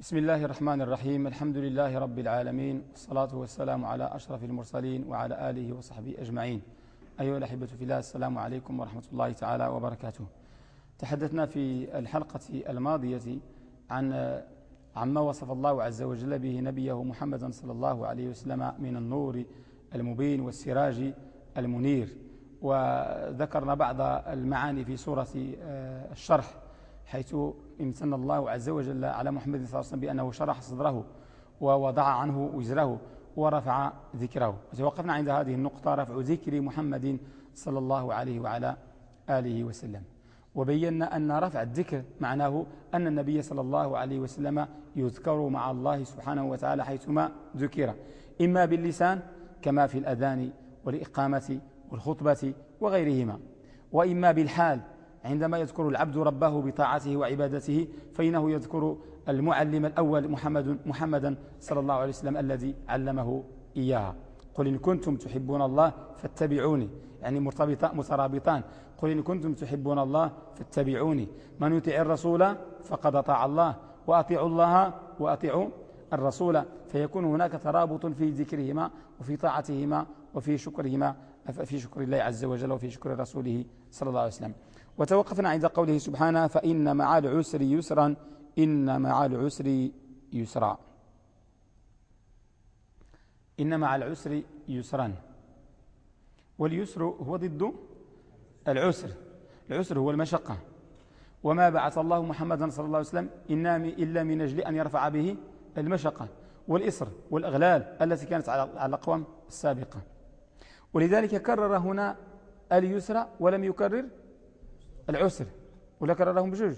بسم الله الرحمن الرحيم الحمد لله رب العالمين والصلاة والسلام على أشرف المرسلين وعلى آله وصحبه أجمعين أيها الأحبة في الله السلام عليكم ورحمة الله تعالى وبركاته تحدثنا في الحلقة الماضية عن عما وصف الله عز وجل به نبيه محمدا صلى الله عليه وسلم من النور المبين والسراج المنير وذكرنا بعض المعاني في سورة الشرح حيث امتن الله عز وجل على محمد صلى الله عليه وسلم بأنه شرح صدره ووضع عنه وزره ورفع ذكره. وتوقفنا عند هذه النقطة رفع ذكر محمد صلى الله عليه وعلى آله وسلم. وبينا أن رفع الذكر معناه أن النبي صلى الله عليه وسلم يذكر مع الله سبحانه وتعالى حيثما ذكر. إما باللسان كما في الأذان والإقامة والخطبة وغيرهما وإما بالحال عندما يذكر العبد ربه بطاعته وعبادته فإنه يذكر المعلم الأول محمد محمدا صلى الله عليه وسلم الذي علمه إياها. قل إن كنتم تحبون الله فاتبعوني. يعني مرتبطان مترابطان. قل إن كنتم تحبون الله فاتبعوني. من يطيع الرسول فقد أطاع الله وأطيعوا الله وأطيعوا الرسول. فيكون هناك ترابط في ذكرهما وفي طاعتهما وفي شكرهما في شكر الله عز وجل وفي شكر رسوله صلى الله عليه وسلم. وتوقفنا عند قوله سبحانه فإن مع العسر يسرا إن مع العسر يسرا. إن مع العسر يسرا. واليسر هو ضد العسر. العسر هو المشقة. وما بعث الله محمدا صلى الله عليه وسلم إلا من أجل أن يرفع به المشقة والإصر والأغلال التي كانت على الأقوام السابقة. ولذلك كرر هنا اليسر ولم يكرر العسر ولا كررهم بجوج.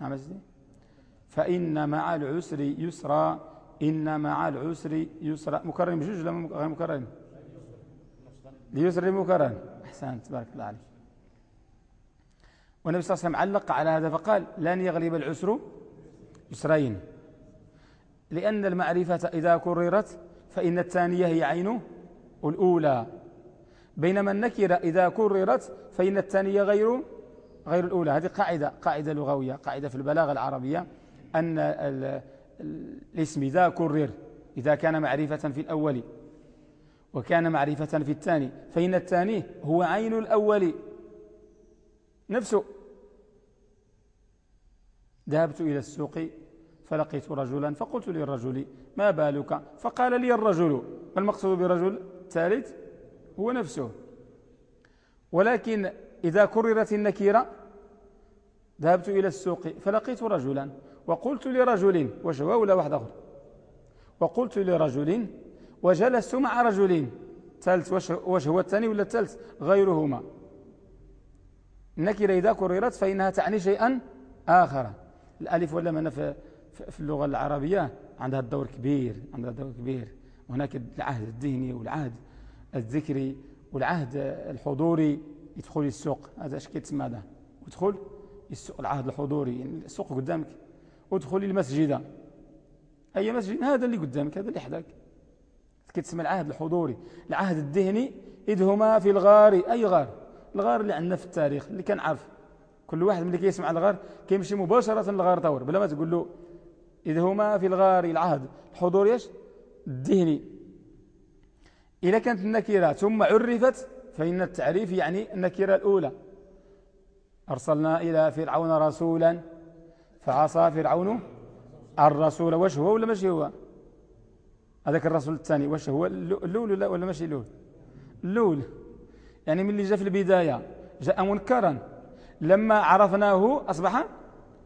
نعم فإن مع العسر يسرا إن مع العسر يسرا. مكرر بجوج ولا غير مكرر؟ ليسر مكرر. أحسنت تبارك الله عليك. والنبي صلى الله عليه وسلم علق على هذا فقال لن يغلب العسر يسرين. لأن المعرفة إذا كررت فإن الثانية هي عينه الأولى بينما النكرة إذا كررت فإن الثانية غير غير الأولى. هذه قاعدة قاعدة لغوية قاعدة في البلاغة العربية أن الاسم إذا كرر إذا كان معرفة في الأول وكان معرفة في الثاني فإن الثاني هو عين الأول نفسه. ذهبت إلى السوق فلقيت رجلا فقلت للرجل ما بالك؟ فقال لي الرجل ما المقصود برجل ثالث هو نفسه. ولكن إذا كررت النكيرة ذهبت إلى السوق فلقيت رجلا وقلت لرجل وش هو ولا واحد آخر. وقلت لرجل وجلست مع رجل ثالث وش هو الثاني ولا الثالث غيرهما. النكرة إذا كررت فإنها تعني شيئا آخر. الألف واللام في في اللغة العربية؟ عندها الدور كبير عندها دور كبير. وهناك العهد الذهني والعهد الذكري والعهد الحضوري يدخل السوق. هذا اش كيتسمى هذا؟ ودخل السوق العهد الحضوري. السوق قدامك. ودخل المسجد. أي مسجد؟ هذا اللي قدامك هذا اللي حداك. كيتسمى العهد الحضوري. العهد الذهني إذ هما في الغار. أي غار؟ الغار اللي عندنا في التاريخ اللي كنعرف. كل واحد ملي كيسمع الغار كيمشي مباشرة للغار طور. بلا ما تقول له إذ هما في الغار. العهد الحضوري الذهني. إذا كانت النكرة ثم عرفت فإن التعريف يعني النكرة الأولى. أرسلنا إلى فرعون رسولا فعصى فرعون الرسول. وش هو ولا ماشي هو؟ هذاك الرسول الثاني. وش هو؟ اللول ولا, ولا ماشي اللول؟ اللول. يعني من اللي جاء في البداية. جاء منكرا. لما عرفناه أصبح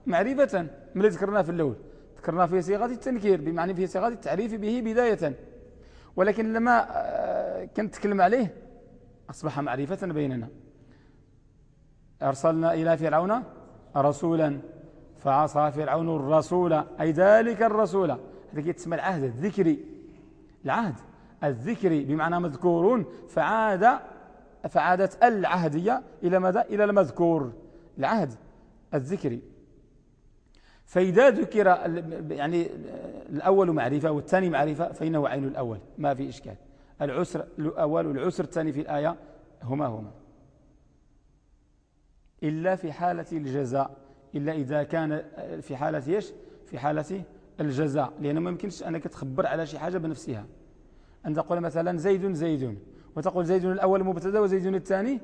معرفة. من اللي ذكرناه في اللول؟ ذكرناه في صيغة التنكير بمعنى في صيغة التعريف به بداية. ولكن لما كنت تكلم عليه أصبح معرفة بيننا. أرسلنا إلى فرعون رسولا فعصى فرعون الرسول أي ذلك الرسول. هذا تسمى العهد الذكري العهد الذكري بمعنى مذكورون فعاد فعادت العهدية إلى ماذا؟ إلى المذكور. العهد الذكري فإذا ذكر يعني الأول معرفة والثاني معرفة فإنه عين الأول ما في إشكال. العسر الأول والعسر الثاني في الآية هما هما. إلا في حالة الجزاء. إلا إذا كان في حالة إيش؟ في حالة الجزاء. لأنه ما يمكنش أنك تخبر على شي حاجة بنفسها. أن تقول مثلا زيد زيد. وتقول زيد الأول مبتدأ وزيد الثاني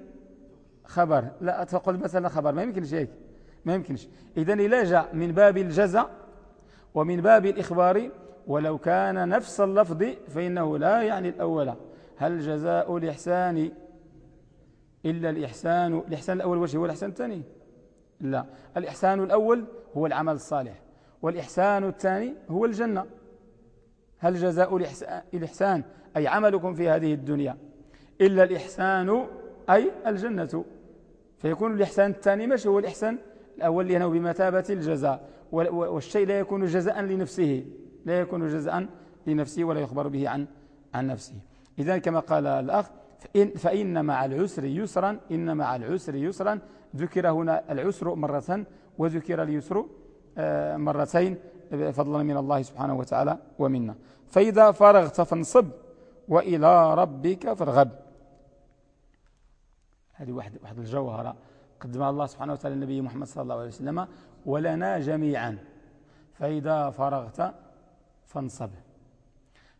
خبر. لا تقول مثلا خبر. ما يمكنش هيك. ما يمكنش. إذا إلا جاء من باب الجزاء ومن باب الإخبار ولو كان نفس اللفظ فإنه لا يعني الأول. هل جزاء الإحسان إلا الإحسان؟ الإحسان الأول وش هو الإحسان الثاني؟ لا. الإحسان الأول هو العمل الصالح والإحسان الثاني هو الجنة. هل جزاء الإحسان أي عملكم في هذه الدنيا إلا الإحسان أي الجنة؟ فيكون الإحسان الثاني مش هو الإحسان الأول لأنه بمثابة الجزاء والشيء لا يكون جزاء لنفسه. لا يكون جزاء لنفسه ولا يخبر به عن عن نفسه إذا كما قال الأخ فإن, فإن مع العسر يسرا إن مع العسر يسرا. ذكر هنا العسر مرة وذكر اليسر آه، مرتين فضلا من الله سبحانه وتعالى ومنا. فإذا فرغت فانصب وإلى ربك فارغب. هذه واحد واحد الجوهرة قدمها الله سبحانه وتعالى النبي محمد صلى الله عليه وسلم ولنا جميعا. فإذا فرغت فانصب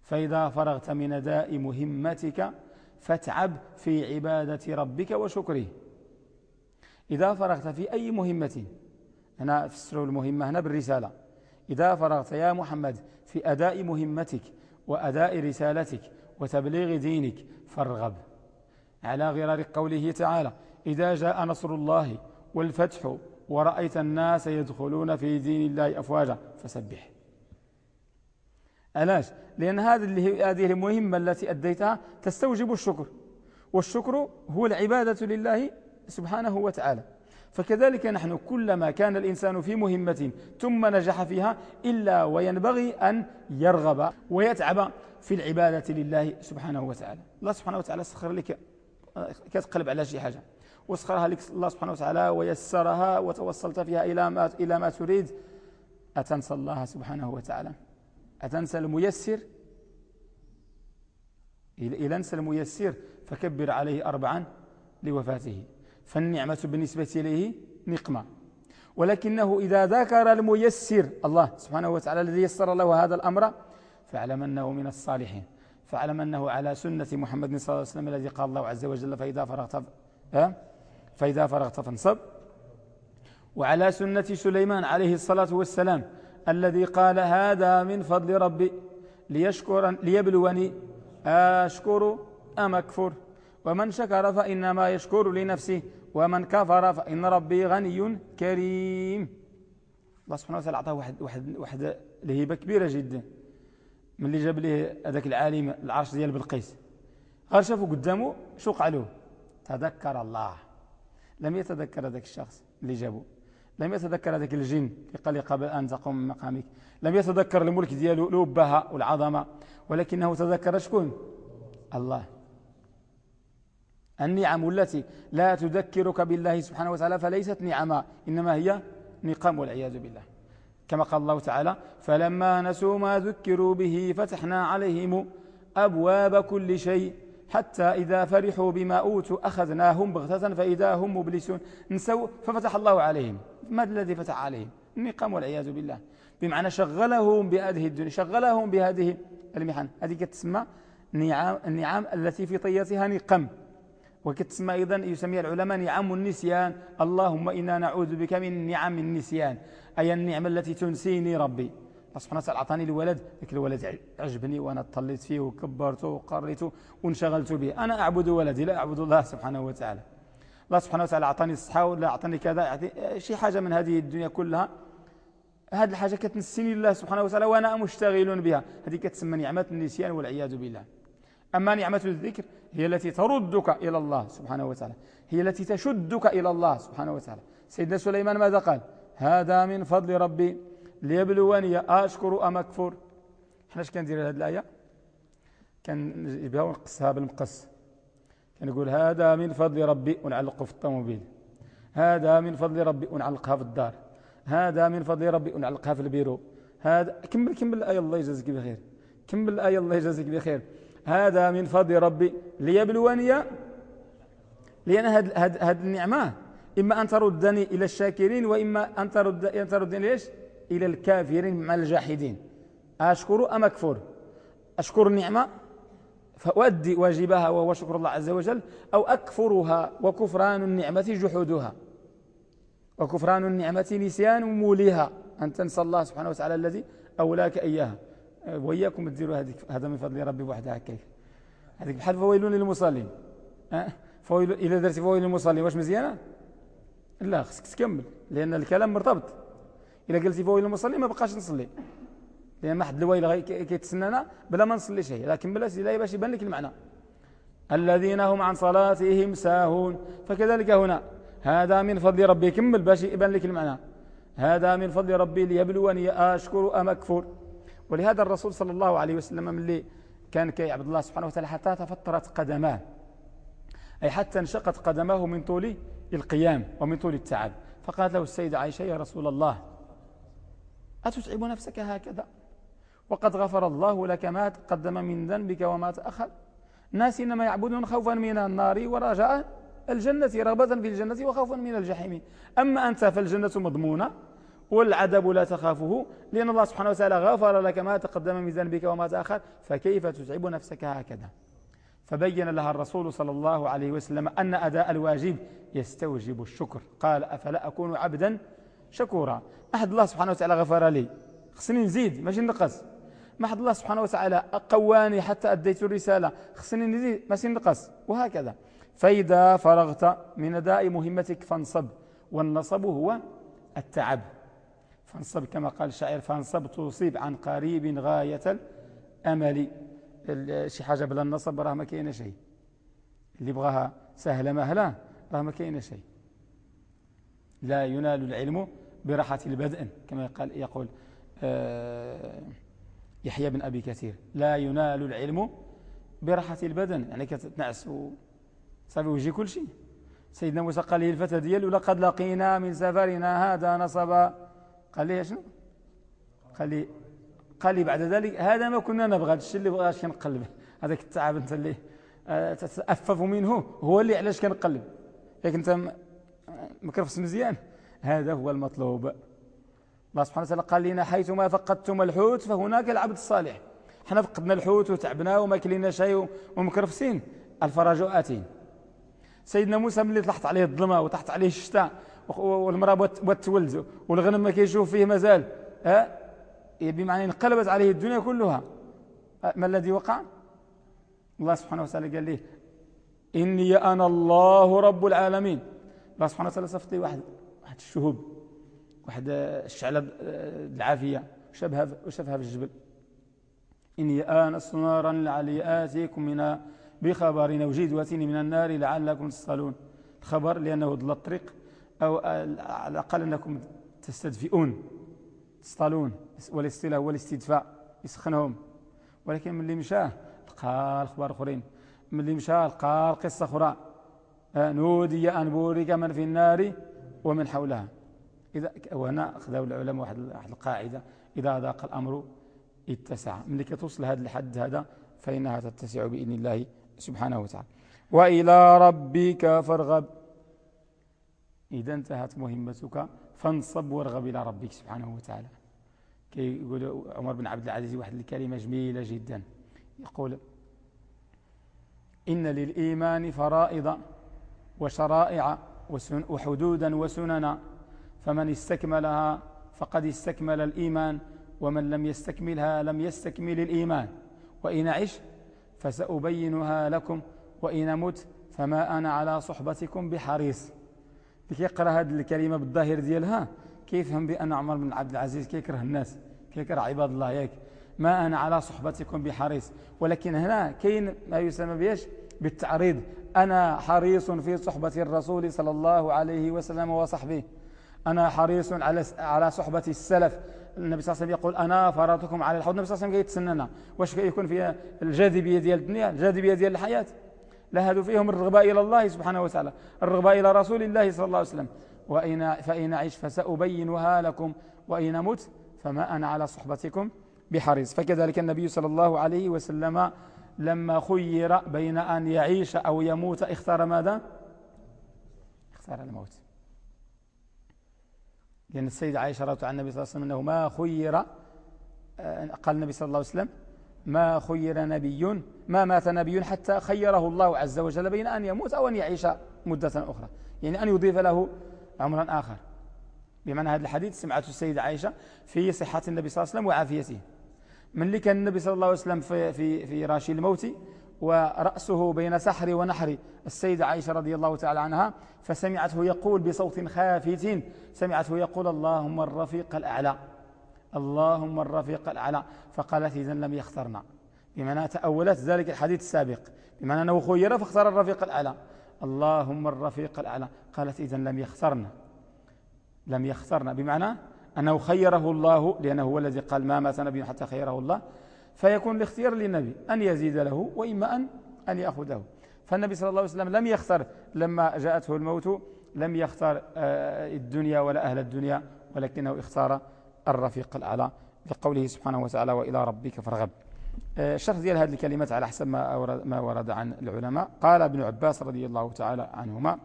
فإذا فرغت من أداء مهمتك فاتعب في عبادة ربك وشكره. إذا فرغت في أي مهمة هنا فسروا المهمة هنا بالرسالة. إذا فرغت يا محمد في أداء مهمتك وأداء رسالتك وتبليغ دينك فارغب. على غرار قوله تعالى إذا جاء نصر الله والفتح ورأيت الناس يدخلون في دين الله أفواجا فسبح. علاش لأن هذه هذه المهمة التي أديتها تستوجب الشكر. والشكر هو العبادة لله سبحانه وتعالى. فكذلك نحن كلما كان الإنسان في مهمة ثم نجح فيها إلا وينبغي أن يرغب ويتعب في العبادة لله سبحانه وتعالى. الله سبحانه وتعالى سخر لك كتقلب على شي حاجة. وسخرها لك الله سبحانه وتعالى ويسرها وتوصلت فيها إلى ما, إلى ما تريد. أتنسى الله سبحانه وتعالى. أتنسى الميسر؟ إذا أنسى الميسر فكبر عليه أربعا لوفاته. فالنعمة بالنسبة إليه نقمة. ولكنه إذا ذكر الميسر الله سبحانه وتعالى الذي يسر له هذا الأمر فاعلم أنه من الصالحين. فاعلم أنه على سنة محمد صلى الله عليه وسلم الذي قال الله عز وجل فإذا فرغت فإذا فرغت فانصب. وعلى سنة سليمان عليه الصلاة والسلام الذي قال هذا من فضل ربي ليشكر ليبلوني. أشكر أم أكفر؟ ومن شكر فإنما يشكر لنفسه ومن كفر فإن ربي غني كريم. الله سبحانه وتعالى أعطاه واحد, واحد, واحد الهبة كبيرة جدا. من اللي جاب له هذاك العالم العرش ديال بلقيس؟ غير شافوا قدامه شو قالوا تذكر الله. لم يتذكر هذاك الشخص اللي جابه لم يتذكر هذاك الجن قال قبل أن تقوم مقامك. لم يتذكر الملك دياله الأبهة والعظمة ولكنه تذكر شكون؟ الله. النعم التي لا تذكرك بالله سبحانه وتعالى فليست نعما إنما هي نقم والعياذ بالله. كما قال الله تعالى فلما نسوا ما ذكروا به فتحنا عليهم أبواب كل شيء حتى إذا فرحوا بما أوتوا أخذناهم بغتة فإذا هم مبلسون. نسوا ففتح الله عليهم. ما الذي فتح عليهم؟ النقم والعياذ بالله. بمعنى شغلهم بهذه الدنيا شغلهم بهذه المحن. هذه كتسمى النعام, النعام التي في طياتها نقم. وكتسمى أيضا يسميها العلماء نعم النسيان. اللهم إنا نعوذ بك من نعم النسيان. أي النعمة التي تنسيني ربي. الله سبحانه وتعالى أعطاني الولد ذاك الولد عجبني وأنا اطليت فيه وكبرته وقريته وانشغلت به. أنا أعبد ولدي لا أعبد الله سبحانه وتعالى. الله سبحانه وتعالى أعطاني الصحة ولا أعطاني كذا شي حاجة من هذه الدنيا كلها. هذه الحاجة كتنسيني الله سبحانه وتعالى وأنا مشتغل بها. هذه كتسمى نعمة النسيان والعياذ بالله. أما نعمة الذكر هي التي تردك إلى الله سبحانه وتعالى. هي التي تشدك إلى الله سبحانه وتعالى. سيدنا سليمان ماذا قال؟ هذا من فضل ربي ليبلوني أشكر أم أكفر. إحنا اش كندير هذه الآية؟ كنجيبها ونقصها بالمقص. كنقول هذا من فضل ربي ونعلقه في الطوموبيل. هذا من فضل ربي ونعلقها في الدار. هذا من فضل ربي ونعلقها في البيرو. هذا كمل كمل الآية الله يجازيك بخير. كمل الآية الله يجازيك بخير. هذا من فضل ربي ليبلوني لأن هذه النعمة. إما أن تردني إلى الشاكرين وإما أن تردني إيش؟ إلى الكافرين مع الجاحدين. أشكر أم أكفر؟ أشكر النعمة فأؤدي واجبها وهو شكر الله عز وجل أو أكفرها وكفران النعمة جحودها. وكفران النعمة نسيان موليها. أن تنسى الله سبحانه وتعالى الذي أولاك إياها. وإياكم تديروا هذا من فضل ربي وحدها هكاك هذيك بحال فويل للمصلين. أه؟ فويل إذا درتي فويل للمصلين واش مزيانة؟ لا خصك تكمل لأن الكلام مرتبط. إذا قلتي فويل للمصلين ما بقاش نصلي. لأن ما حد الويل كيتسنانا بلا ما نصلي شيء. لكن بلا لا باش يبان لك المعنى. الذين هم عن صلاتهم ساهون. فكذلك هنا. هذا من فضل ربي. كمل باش يبان لك المعنى. هذا من فضل ربي ليبلوني أشكر أم أكفر. ولهذا الرسول صلى الله عليه وسلم من اللي كان كيعبد الله سبحانه وتعالى حتى تفطرت قدماه. أي حتى انشقت قدماه من طول القيام ومن طول التعب. فقالت له السيدة عائشة يا رسول الله أتتعب نفسك هكذا؟ وقد غفر الله لك ما تقدم من ذنبك وما تأخر. ناس إنما يعبدون خوفا من النار ورجاء الجنة رغبة في الجنة وخوفا من الجحيم. أما أنت فالجنة مضمونة والعذاب لا تخافه لأن الله سبحانه وتعالى غفر لك ما تقدم من ذنبك وما تأخر. فكيف تتعب نفسك هكذا؟ فبين لها الرسول صلى الله عليه وسلم أن أداء الواجب يستوجب الشكر. قال أفلا أكون عبدا شكورا. أحد الله سبحانه وتعالى غفر لي. خصني نزيد ماشي نقص. ما حد الله سبحانه وتعالى قواني حتى أديت الرسالة. خصني نزيد ماشي نقص. وهكذا. فإذا فرغت من أداء مهمتك فانصب. والنصب هو التعب. فانصب كما قال الشاعر فانصب تصيب عن قريب غاية الأمل. شي حاجة بلا النصب راه ما كاينة شيء اللي بغاها سهلة مهلة راه ما كاينة شيء لا ينال العلم براحة البدء كما قال يقول آه، يحيى بن أبي كثير. لا ينال العلم براحة البدن. يعني كتنعس صافي ويجي كل شيء. سيدنا موسى قال لي الفتى ديالو لقد لقينا من سفرنا هذا نصبا. قال لي شنو؟ قال لي قال لي بعد ذلك هذا ما كنا نبغى هذا الشيء اللي بغاش كنقلب؟ هذاك التعب انت اللي آه، تتأفف منه هو اللي علاش كنقلب؟ ياك انت مكرفس مزيان. هذا هو المطلوب. الله سبحانه وتعالى قال لنا حيثما فقدتم الحوت فهناك العبد الصالح. حنا فقدنا الحوت وتعبنا وما كلينا شيء ومكرفسين الفرج آتين سيدنا موسى ملي طلعت عليه الظلمة وطحت عليه الشتاء والمرأة بغات تولد والغنم ما كيشوف فيه مازال ها؟ بمعنى انقلبت عليه الدنيا كلها. ما الذي وقع؟ الله سبحانه وتعالى قال ليه؟ إني أنا الله رب العالمين. الله سبحانه وتعالى صفت لي واحد واحد الشهوب واحد الشعلة العافية وشبهها وشبهها في الجبل. إني آنست نارا لعلي آتيكم منها بخبر أو جدوة من النار لعلكم تصلون خبر لأنه ضل الطريق أو على الأقل أنكم تستدفئون تصطلون والاستلاء هو الاستدفاء يسخنهم. ولكن من اللي مشاه لقى الأخبار أخرين. من اللي مشاه لقى القصة أخرى. نودي أن بورك من في النار ومن حولها. إذا وهنا أخذوا العلماء واحد القاعدة. إذا ذاق الأمر اتسع. من كتوصل هذا الحد هذا فإنها تتسع بإذن الله سبحانه وتعالى. وإلى ربك فارغب. إذا انتهت مهمتك فانصب وارغب إلى ربك سبحانه وتعالى. كي يقول عمر بن عبد العزيز واحد الكلمة جميلة جدا. يقول إن للإيمان فرائض وشرائع وحدودا وسننا فمن استكملها فقد استكمل الإيمان ومن لم يستكملها لم يستكمل الإيمان. وإن عش فسأبينها لكم وإن مت فما أنا على صحبتكم بحريص. اللي كيقرا هذه الكلمة بالظاهر ديالها كيفهم بأن عمر بن عبد العزيز كيكره الناس كيكره عباد الله ياك. ما أنا على صحبتكم بحريص. ولكن هنا كاين ما يسمى بيش بالتعريض. أنا حريص في صحبة الرسول صلى الله عليه وسلم وصحبه. أنا حريص على على صحبة السلف. النبي صلى الله عليه وسلم يقول أنا فرطكم على الحوض. النبي صلى الله عليه وسلم يتسننا واش يكون فيها الجاذبية ديال الدنيا؟ الجاذبية ديال الحياة. لا هذو فيهم الرغبة إلى الله سبحانه وتعالى. الرغبة إلى رسول الله صلى الله عليه وسلم. وإن فإن أعيش فسأبينها لكم. وإن مت فما أنا على صحبتكم بحريص. فكذلك النبي صلى الله عليه وسلم لما خير بين أن يعيش أو يموت اختار ماذا؟ اختار الموت. لأن السيدة عائشة رضي عن النبي صلى الله عليه وسلم أنه ما خير آه، قال النبي صلى الله عليه وسلم ما خير نبي ما مات نبي حتى خيره الله عز وجل بين أن يموت أو أن يعيش مدة أخرى. يعني أن يضيف له عمرا آخر. بمعنى هذا الحديث سمعته السيدة عائشة في صحة النبي صلى الله عليه وسلم وعافيته. من اللي كان النبي صلى الله عليه وسلم في, في, في راشي الموت ورأسه بين سحر ونحر السيدة عائشة رضي الله تعالى عنها فسمعته يقول بصوت خافت سمعته يقول اللهم الرفيق الأعلى اللهم الرفيق الأعلى فقالت إذن لم يخترنا. بمعنى تأولت ذلك الحديث السابق. بمعنى أنه خير فاختار الرفيق الأعلى. اللهم الرفيق الأعلى. قالت إذن لم يخترنا. لم يخترنا. بمعنى أنه خيره الله لأنه هو الذي قال ما مات نبي حتى خيره الله فيكون الاختيار للنبي أن يزيد له وإما أن, أن يأخذه. فالنبي صلى الله عليه وسلم لم يختار لما جاءته الموت لم يختار آه، الدنيا ولا أهل الدنيا ولكنه اختار الرفيق الأعلى لقوله سبحانه وتعالى وإلى ربك فارغب. الشرح آه، ديال هذه الكلمات على حسب ما ما ورد عن العلماء. قال ابن عباس رضي الله تعالى عنهما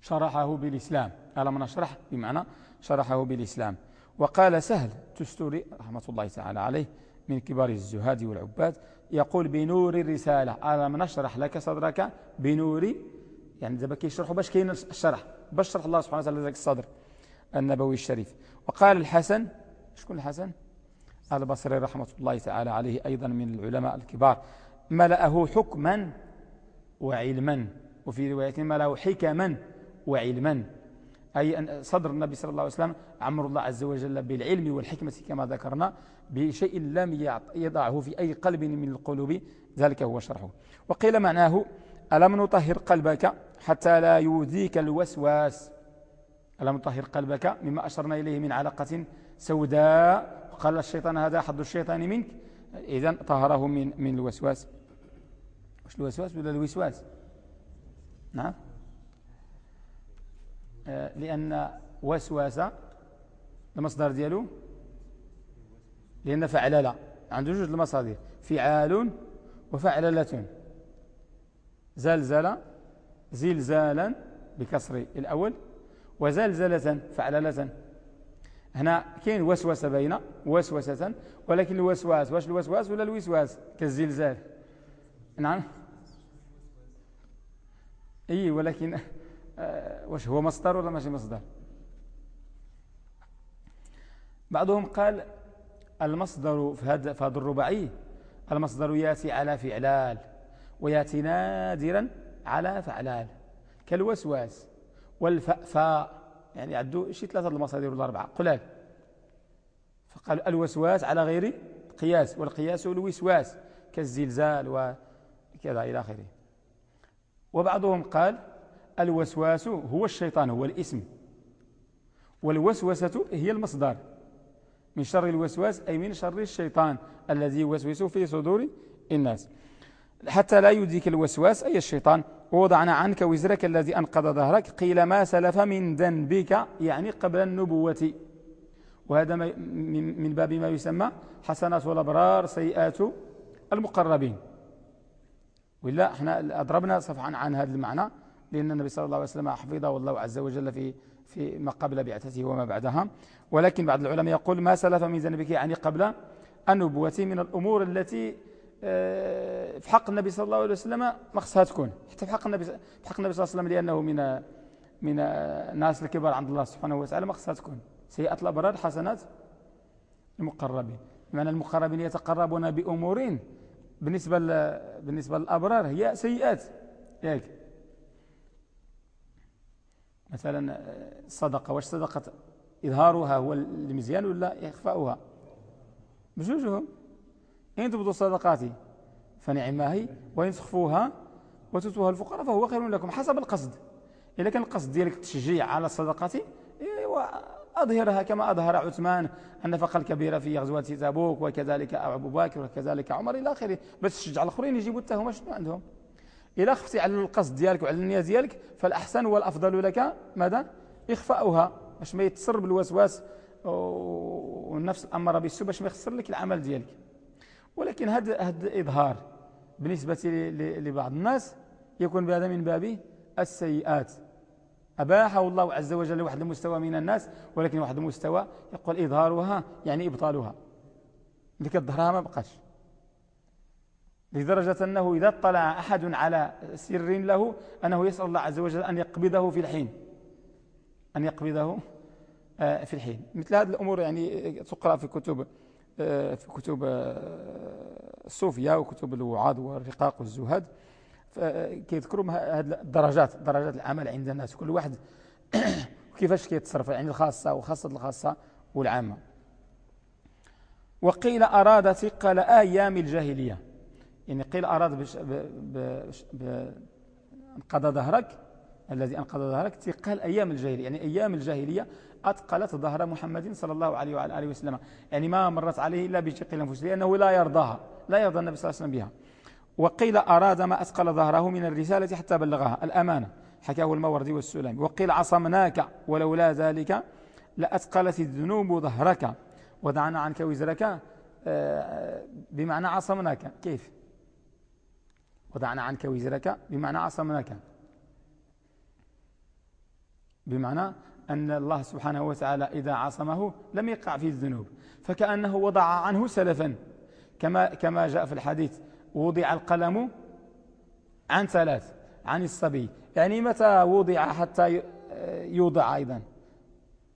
شرحه بالإسلام ألم نشرح بمعنى شرحه بالإسلام. وقال سهل تستوري رحمة الله تعالى عليه من كبار الزهاد والعباد يقول بنور الرسالة ألم نشرح لك صدرك بنور يعني دابا كيشرحوا باش كاين الشرح باش شرح الله سبحانه وتعالى ذلك الصدر النبوي الشريف. وقال الحسن شكون الحسن؟ البصري رحمة الله تعالى عليه أيضا من العلماء الكبار. ملأه حكما وعلما وفي رواية ملأه حكما وعلما. أي أن صدر النبي صلى الله عليه وسلم عمر الله عز وجل بالعلم والحكمة كما ذكرنا بشيء لم يضعه في أي قلب من القلوب. ذلك هو شرحه. وقيل معناه ألم نطهر قلبك حتى لا يؤذيك الوسواس؟ ألم نطهر قلبك مما أشرنا إليه من علاقة سوداء؟ وقال الشيطان هذا حظ الشيطان منك. إذا طهره من من الوسواس. مش الوسواس؟ ولا الوسواس؟ نعم. لأن وسواس المصدر ديالو؟ لأن فعلل عنده جوج المصادر. فعال وفعللة. زلزل زلزالا بكسر الأول وزلزلة فعللة. هنا كاين وسوسة بين وسوسة ولكن الوسواس واش الوسواس ولا الوسواس؟ كالزلزال. نعم. إي ولكن آه واش هو مصدر ولا ماشي مصدر؟ بعضهم قال المصدر في هذا في هذا الرباعي المصدر يأتي على فعلال ويأتي نادرا على فعلال كالوسواس والفاء يعني عدوا شي ثلاثة المصادر ولا أربعة؟ قلال فقال الوسواس على غير قياس والقياس الوسواس كالزلزال وكذا إلى آخره. وبعضهم قال الوسواس هو الشيطان هو الاسم. والوسوسة هي المصدر. من شر الوسواس أي من شر الشيطان الذي يوسوس في صدور الناس. حتى لا يديك الوسواس أي الشيطان. ووضعنا عنك وزرك الذي أنقض ظهرك. قيل ما سلف من ذنبك يعني قبل النبوة. وهذا من باب ما يسمى حسنات الأبرار سيئات المقربين. وإلا إحنا أضربنا صفحا عن هذا المعنى. لأن النبي صلى الله عليه وسلم حفظه الله عز وجل في في ما قبل بعثته وما بعدها. ولكن بعض العلماء يقول ما سلف من ذنبك يعني قبل النبوة من الأمور التي آه، في حق النبي صلى الله عليه وسلم ما خصها تكون. حتى في حق النبي في حق النبي صلى الله عليه وسلم لأنه من من الناس الكبار عند الله سبحانه وتعالى ما خصها تكون. سيئات الأبرار حسنات المقربين. بمعنى المقربين يتقربون بأمور بالنسبة بالنسبة للأبرار هي سيئات. ياك مثلا الصدقة واش صدقة؟ إظهارها هو المزيان ولا إخفاؤها؟ بجوجهم. إن تبدوا صدقاتي فنعم هي؟ وإن تخفوها وتتوها الفقراء فهو خير لكم حسب القصد. إذا كان القصد ديالك التشجيع على الصدقات أظهرها كما أظهر عثمان النفقة الكبيرة في غزوة تبوك وكذلك أبو بكر وكذلك عمر إلى آخره. بس تشجع الآخرين يجيبوا التهمة شنو عندهم؟ إذا خفتي على القصد ديالك وعلى النية ديالك فالأحسن والأفضل لك ماذا؟ إخفاؤها باش ما يتصر بالوسواس والنفس الأمر بالسوء باش ما يخسر لك العمل ديالك. ولكن هذا الإظهار بالنسبة لبعض الناس يكون بهذا من باب السيئات. أباحه الله عز وجل لواحد المستوى من الناس ولكن واحد المستوى يقول إظهارها يعني إبطالها. اللي كتظهرها ما بقاش. لدرجة أنه إذا اطلع أحد على سر له أنه يسأل الله عز وجل أن يقبضه في الحين. أن يقبضه آه، في الحين. مثل هذه الأمور يعني تقرأ في كتب آه، في كتب آه، الصوفية وكتب الوعاظ والرقاق والزهد كيذكروا هذه الدرجات درجات العمل عند الناس. كل واحد كيفاش كيتصرف يعني الخاصة وخاصة الخاصة والعامة. وقيل أراد ثقل أيام الجاهلية. يعني قيل أراد بش انقضى ظهرك الذي انقضى ظهرك ثقل أيام الجاهلية يعني أيام الجاهلية أثقلت ظهر محمد صلى الله عليه وعلى آله وسلم. يعني ما مرت عليه إلا بشق الأنفس لأنه لا يرضاها لا يرضى النبي صلى الله عليه وسلم بها. وقيل أراد ما أثقل ظهره من الرسالة حتى بلغها الأمانة حكاه الموردي والسلامي وقيل عصمناك ولولا ذلك لأثقلت الذنوب ظهرك ودعنا عنك وزرك آه، بمعنى عصمناك. كيف؟ وضعنا عنك وزرك بمعنى عصمناك. بمعنى أن الله سبحانه وتعالى إذا عصمه لم يقع في الذنوب فكأنه وضع عنه سلفا. كما, كما جاء في الحديث وضع القلم عن ثلاث عن الصبي. يعني متى وضع حتى يوضع أيضا؟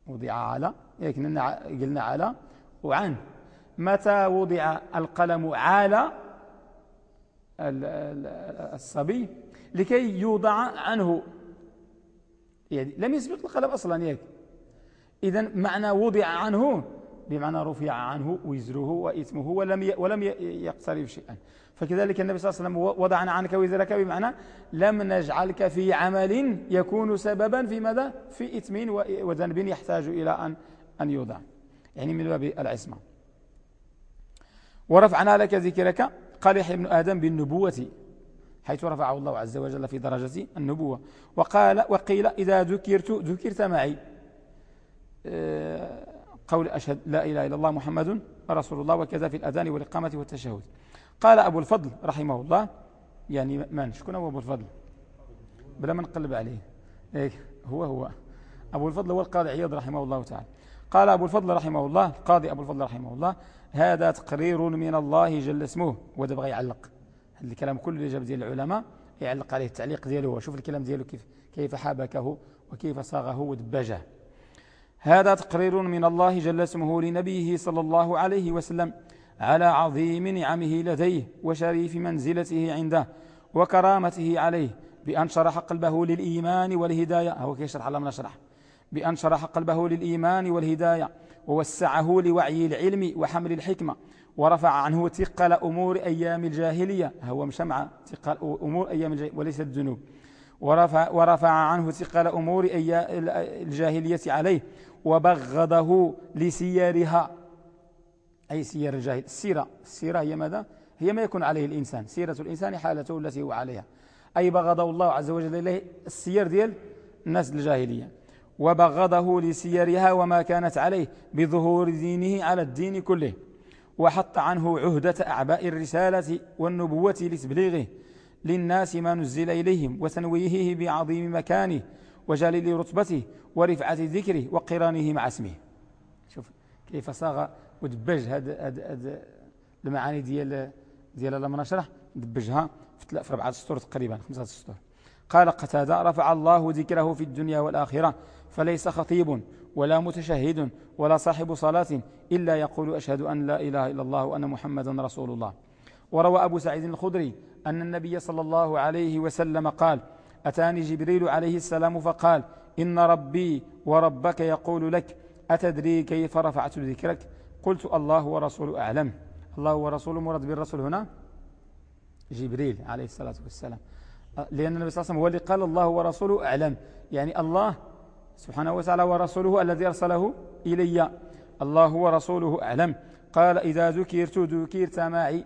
وضع على قلنا على وعن. متى وضع القلم على الصبي لكي يوضع عنه يعني لم يسبق القلم أصلا ياك إذا معنى وضع عنه بمعنى رفع عنه وزره وإثمه ولم ولم يقترب شيئا. فكذلك النبي صلى الله عليه وسلم وضعنا عنك وزرك بمعنى لم نجعلك في عمل يكون سببا في ماذا؟ في إثم وذنب يحتاج إلى أن أن يوضع. يعني من باب العصمة. ورفعنا لك ذكرك. قال يحيى ابن آدم بالنبوة حيث رفعه الله عز وجل في درجة النبوة. وقال وقيل إذا ذكرت ذكرت معي آه، قول أشهد لا إله إلا الله محمد رسول الله وكذا في الأذان والإقامة والتشهد. قال أبو الفضل رحمه الله يعني من؟ شكون هو أبو الفضل. بلا ما نقلب عليه. إيه هو هو. أبو الفضل هو القاضي عياض رحمه الله تعالى. قال أبو الفضل رحمه الله القاضي أبو الفضل رحمه الله هذا تقرير من الله جل اسمه وهذا بغى يعلق. هذا الكلام كله اللي جاب ديال العلماء يعلق عليه التعليق دياله هو. شوف الكلام دياله كيف كيف حابكه وكيف صاغه ودبجه. هذا تقرير من الله جل اسمه لنبيه صلى الله عليه وسلم على عظيم نعمه لديه وشريف منزلته عنده وكرامته عليه بأن شرح قلبه للإيمان والهداية. هو كيشرح من نشرح بأن شرح قلبه للإيمان والهداية. ووسعه لوعي العلم وحمل الحكمة ورفع عنه ثقل أمور أيام الجاهلية. هو مشمع. ثقل أمور أيام الجاهلية وليس الذنوب. ورفع, ورفع عنه ثقل أمور الجاهلية عليه وبغضه لسيرها أي سير الجاهل؟ السيرة. السيرة هي ماذا؟ هي ما يكون عليه الإنسان. سيرة الإنسان حالته التي هو عليها. أي بغضه الله عز وجل إليه السير ديال الناس الجاهلية. وبغضه لسيرها وما كانت عليه بظهور دينه على الدين كله وحط عنه عهدة أعباء الرسالة والنبوة لتبليغه للناس ما نزل إليهم وتنويهه بعظيم مكانه وجليل رتبته ورفعة ذكره وقرانه مع اسمه. شوف كيف صاغ ودبج هذا هذا المعاني ديال ديال لما نشرح دبجها في أربعة سطور تقريبا خمسة سطور قال قتادة رفع الله ذكره في الدنيا والآخرة فليس خطيب ولا متشهد ولا صاحب صلاة إلا يقول أشهد أن لا إله إلا الله وأن محمدا رسول الله. وروى أبو سعيد الخدري أن النبي صلى الله عليه وسلم قال أتاني جبريل عليه السلام فقال إن ربي وربك يقول لك أتدري كيف رفعت ذكرك؟ قلت الله ورسوله أعلم. الله ورسوله مراد بالرسول هنا جبريل عليه الصلاة والسلام. لأن النبي صلى الله عليه وسلم هو اللي قال الله ورسوله أعلم. يعني الله سبحانه وتعالى ورسوله الذي أرسله إلي. الله ورسوله أعلم. قال إذا ذكرت ذكرت معي.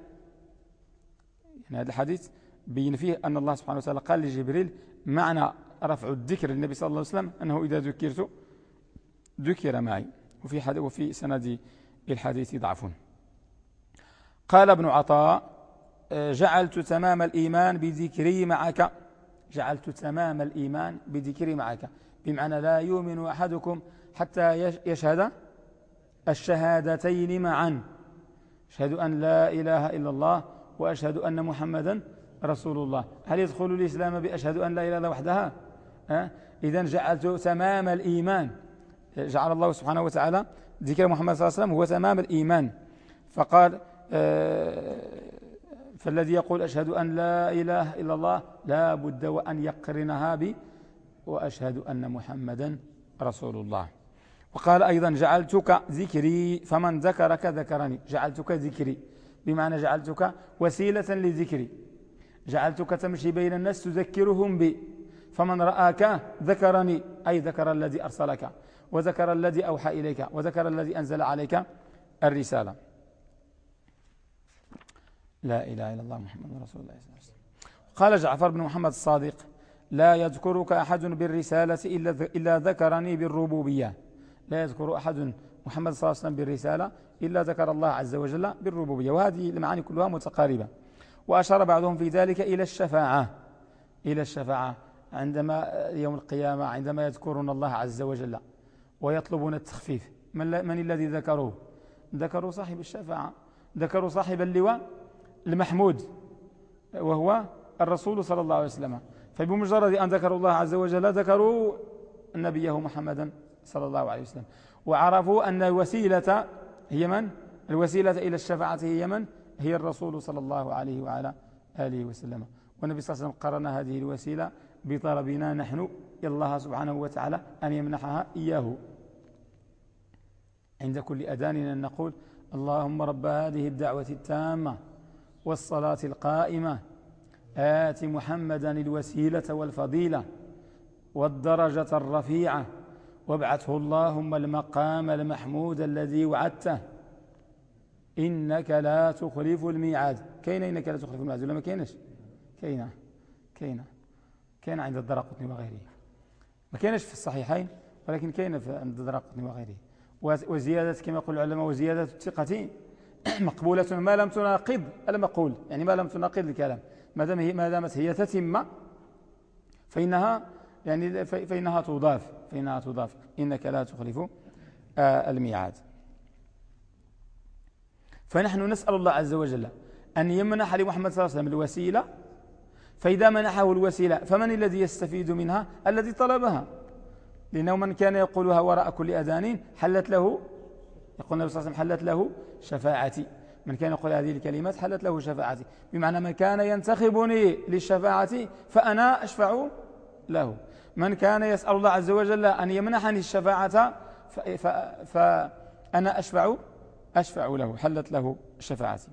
يعني هذا الحديث بين فيه أن الله سبحانه وتعالى قال لجبريل معنى رفع الذكر للنبي صلى الله عليه وسلم أنه إذا ذكرت ذكر معي. وفي, حد وفي سند الحديث ضعف. قال ابن عطاء جعلت تمام الإيمان بذكري معك. جعلت تمام الإيمان بذكري معك. بمعنى لا يؤمن أحدكم حتى يشهد الشهادتين معا. أشهد أن لا إله إلا الله وأشهد أن محمدا رسول الله. هل يدخل الإسلام بأشهد أن لا إله إلا وحدها؟ أه؟ إذا جعلت تمام الإيمان. جعل الله سبحانه وتعالى ذكر محمد صلى الله عليه وسلم هو تمام الإيمان. فقال آه فالذي يقول أشهد أن لا إله إلا الله لا بد وأن يقرنها وأشهد أن محمدا رسول الله. وقال أيضا جعلتك ذكري فمن ذكرك ذكرني. جعلتك ذكري. بمعنى جعلتك وسيلة لذكري. جعلتك تمشي بين الناس تذكرهم بي. فمن رآك ذكرني أي ذكر الذي أرسلك وذكر الذي أوحى إليك وذكر الذي أنزل عليك الرسالة. لا إله إلا الله محمد رسول الله صلى الله عليه وسلم. قال جعفر بن محمد الصادق لا يذكرك أحد بالرسالة إلا, إلا ذكرني بالربوبية. لا يذكر أحد محمد صلى الله عليه وسلم بالرسالة إلا ذكر الله عز وجل بالربوبية. وهذه المعاني كلها متقاربة. وأشار بعضهم في ذلك إلى الشفاعة. إلى الشفاعة. عندما يوم القيامة عندما يذكرون الله عز وجل ويطلبون التخفيف. من, من الذي ذكروه؟ ذكروا صاحب الشفاعة. ذكروا صاحب اللواء المحمود وهو الرسول صلى الله عليه وسلم. فبمجرد أن ذكروا الله عز وجل ذكروا نبيه محمدا صلى الله عليه وسلم وعرفوا أن الوسيلة هي من؟ الوسيلة إلى الشفاعة هي من؟ هي الرسول صلى الله عليه وعلى آله وسلم والنبي صلى الله عليه وسلم قرن هذه الوسيلة بطلبنا نحن الله سبحانه وتعالى أن يمنحها إياه عند كل أذاننا نقول اللهم رب هذه الدعوة التامة والصلاة القائمة آت محمدا الوسيلة والفضيلة والدرجة الرفيعة وابعثه اللهم المقام المحمود الذي وعدته. إنك لا تخلف الميعاد. كاين إنك لا تخلف الميعاد؟ ولا ما كاينش كاينة كاينة كاينة عند الدرقطني وغيره. ما كاينش في الصحيحين ولكن كاينة عند الدرقطني وغيره. وزيادة كما يقول العلماء وزيادة الثقة مقبولة ما لم تناقض المقول يعني ما لم تناقض الكلام. ما دام هي ما دامت هي تتم فإنها يعني فإنها تضاف فإنها تضاف. إنك لا تخلف آه، الميعاد. فنحن نسأل الله عز وجل أن يمنح لمحمد صلى الله عليه وسلم الوسيلة. فإذا منحه الوسيلة فمن الذي يستفيد منها؟ الذي طلبها. لأنه من كان يقولها وراء كل أذان حلت له يقول النبي صلى الله عليه وسلم حلت له شفاعتي. من كان يقول هذه الكلمات حلت له شفاعتي. بمعنى من كان ينتخبني للشفاعة فأنا أشفع له. من كان يسأل الله عز وجل أن يمنحني الشفاعة فأنا أشفع أشفع له حلت له شفاعتي.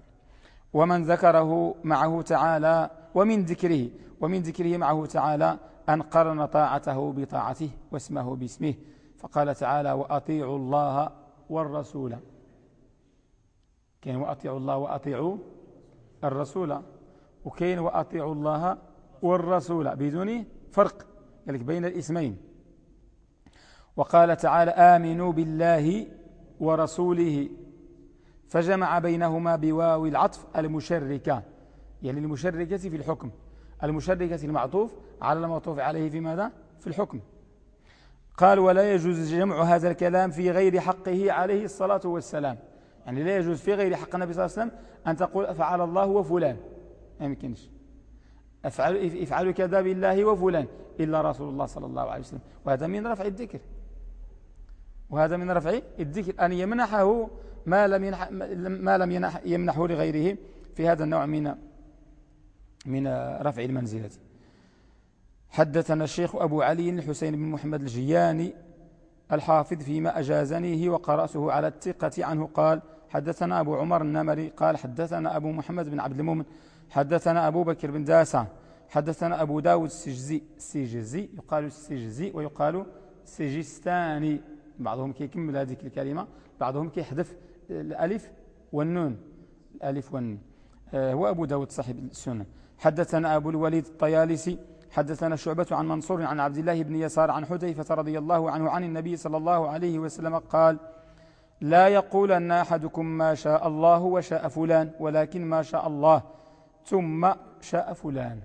ومن ذكره معه تعالى ومن ذكره ومن ذكره معه تعالى أن قرن طاعته بطاعته واسمه باسمه. فقال تعالى وأطيعوا الله والرسول. كان وأطيعوا الله وأطيعوا الرسول. وكاين وأطيعوا الله والرسول. بدون فرق يعني بين الاسمين. وقال تعالى آمنوا بالله ورسوله. فجمع بينهما بواو العطف المشركة. يعني المشركة في الحكم. المشركة المعطوف على المعطوف عليه في ماذا؟ في الحكم. قال ولا يجوز جمع هذا الكلام في غير حقه عليه الصلاة والسلام. يعني لا يجوز في غير حق النبي صلى الله عليه وسلم أن تقول فعل الله وفلان. ما يمكنش. افعل, افعل كذا بالله وفلان إلا رسول الله صلى الله عليه وسلم. وهذا من رفع الذكر. وهذا من رفع الذكر. أن يمنحه ما لم, ينح ما لم ينح يمنحه لغيره في هذا النوع من من رفع المنزلة. حدثنا الشيخ أبو علي الحسين بن محمد الجياني الحافظ فيما أجازنيه وقرأته على الثقة عنه قال حدثنا أبو عمر النمري قال حدثنا أبو محمد بن عبد المؤمن حدثنا أبو بكر بن داسة حدثنا أبو داود السجزي السجزي يقال السجزي ويقال سجستاني. بعضهم كيكمل هذه الكلمة بعضهم كيحذف الألف والنون الألف والنون. آه، هو أبو داود صاحب السنة. حدثنا أبو الوليد الطيالسي حدثنا شعبة عن منصور عن عبد الله بن يسار عن حذيفة رضي الله عنه عن النبي صلى الله عليه وسلم قال لا يقول أن أحدكم ما شاء الله وشاء فلان ولكن ما شاء الله ثم شاء فلان.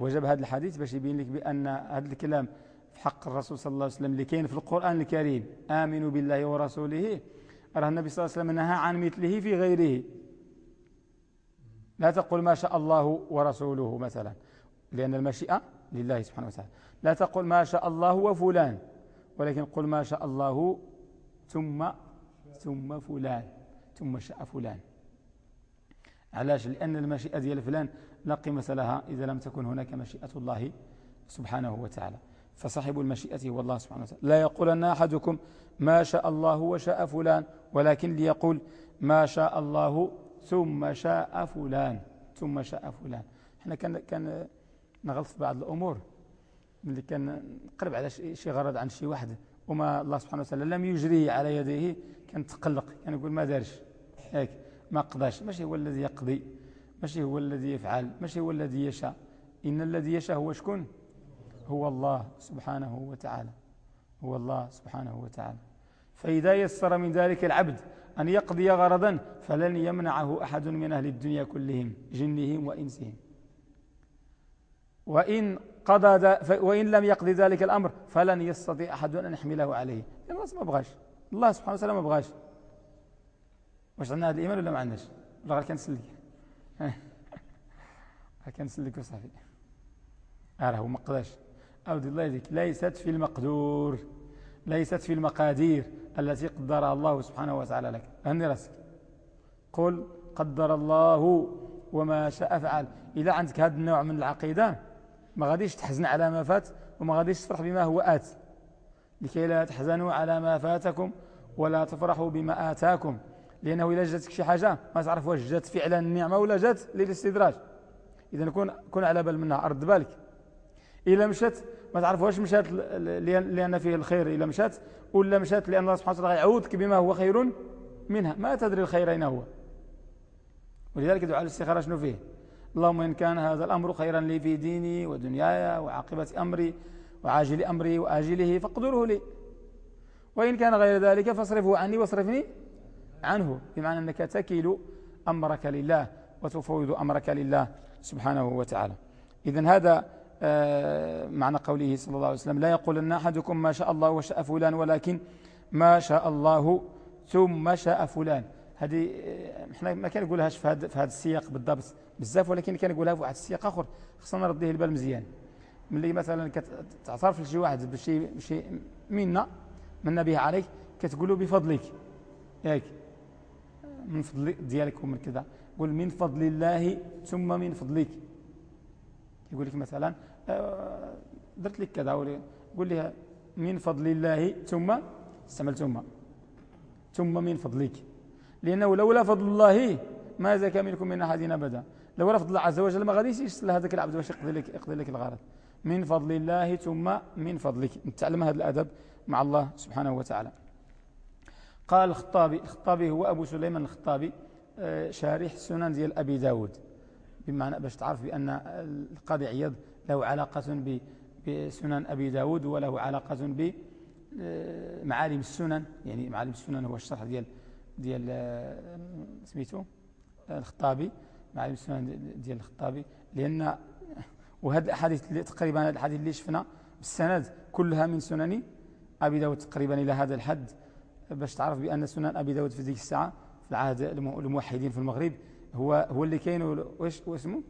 وجب هذا الحديث باش يبين لك بأن هذا الكلام في حق الرسول صلى الله عليه وسلم اللي كاين في القرآن الكريم آمنوا بالله ورسوله. راه النبي صلى الله عليه وسلم نهى عن مثله في غيره. لا تقول ما شاء الله ورسوله مثلا لأن المشيئة لله سبحانه وتعالى. لا تقول ما شاء الله وفلان ولكن قل ما شاء الله ثم ثم فلان ثم شاء فلان. علاش؟ لأن المشيئة ديال فلان لا قيمة لها إذا لم تكن هناك مشيئة الله سبحانه وتعالى. فصاحب المشيئة هو الله سبحانه وتعالى. لا يقول أن أحدكم ما شاء الله وشاء فلان ولكن ليقول ما شاء الله ثم شاء فلان ثم شاء فلان. إحنا كان كان نغلط في بعض الأمور. ملي كان نقرب على شي غرض عن شي واحد وما الله سبحانه وتعالى لم يجريه على يديه كان تقلق كان يقول ما دارش. هيك ما قضاش. ماشي هو الذي يقضي ماشي هو الذي يفعل ماشي هو الذي يشاء. إن الذي يشاء هو شكون؟ هو الله سبحانه وتعالى. هو الله سبحانه وتعالى. فإذا يسر من ذلك العبد أن يقضي غرضا فلن يمنعه أحد من أهل الدنيا كلهم جنهم وإنسهم. وإن, قضى وإن لم يقضي ذلك الأمر فلن يستطيع أحد أن يحمله عليه. لأن الله ما بغاش. الله سبحانه وتعالى ما بغاش. واش عندنا هذا الإيمان ولا ما عندناش؟ ولا غير كنسلك كنسلك وصافي. راه هو ما قضاش أودي الله يديك ليست في المقدور. ليست في المقادير التي قدرها الله سبحانه وتعالى لك. هني راسك. قل قدر الله وما شاء فعل. إذا عندك هذا النوع من العقيدة ما غاديش تحزن على ما فات وما غاديش تفرح بما هو آت. لكي لا تحزنوا على ما فاتكم ولا تفرحوا بما آتاكم لأنه إذا جاتك شي حاجة ما تعرف واش جات فعلا النعمة ولا جات للاستدراج. إذا كون, كون على بال منها أرد بالك. إلا مشات ما تعرف واش مشات لأن فيه الخير إلا مشات ولا مشات لأن الله سبحانه وتعالى يعودك بما هو خير منها. ما تدري الخير أين هو. ولذلك دعاء الاستخارة شنو فيه؟ اللهم إن كان هذا الأمر خيرا لي في ديني ودنياي وعاقبة أمري وعاجل أمري وآجله فاقدره لي. وإن كان غير ذلك فاصرفه عني واصرفني عنه. بمعنى أنك تكيل أمرك لله وتفوض أمرك لله سبحانه وتعالى. إذن هذا آه، معنى قوله صلى الله عليه وسلم لا يقول أن أحدكم ما شاء الله وشاء فلان ولكن ما شاء الله ثم شاء فلان. هذه آه، إحنا ما كان نقولهاش في هذا في هذا السياق بالضبط بزاف ولكن كان نقولها في واحد السياق آخر. خصنا نرديه البال مزيان. ملي مثلا كتعترف لشي واحد بشي بشي منا من به عليك كتقول بفضلك. ياك من فضل ديالك ومن كذا. قول من فضل الله ثم من فضلك. يقول لك مثلا آه، درت لك كذا قول لي من فضل الله ثم استعمل ثم. ثم من فضلك. لأنه لولا فضل الله ما زكى منكم من أحد أبدا. لولا فضل الله عز وجل ما غاديش يشتل هذاك العبد باش يقضي لك يقضي لك الغرض. من فضل الله ثم من فضلك. نتعلم هذا الأدب مع الله سبحانه وتعالى. قال الخطابي الخطابي هو أبو سليمان الخطابي آه، شارح سنن ديال أبي داود. بمعنى باش تعرف بأن القاضي عياض له علاقة بسنن أبي داود وله علاقة بمعالم آه، السنن. يعني معالم السنن هو الشرح ديال ديال آه، سميتو الخطابي. معالم السنن ديال الخطابي. لأن وهذه الأحاديث اللي تقريبا الحديث اللي شفنا بالسند كلها من سنن أبي داود تقريبا إلى هذا الحد باش تعرف بأن سنن أبي داود في ذيك الساعة في العهد الموحدين في المغرب هو هو اللي كاين واش اسمه؟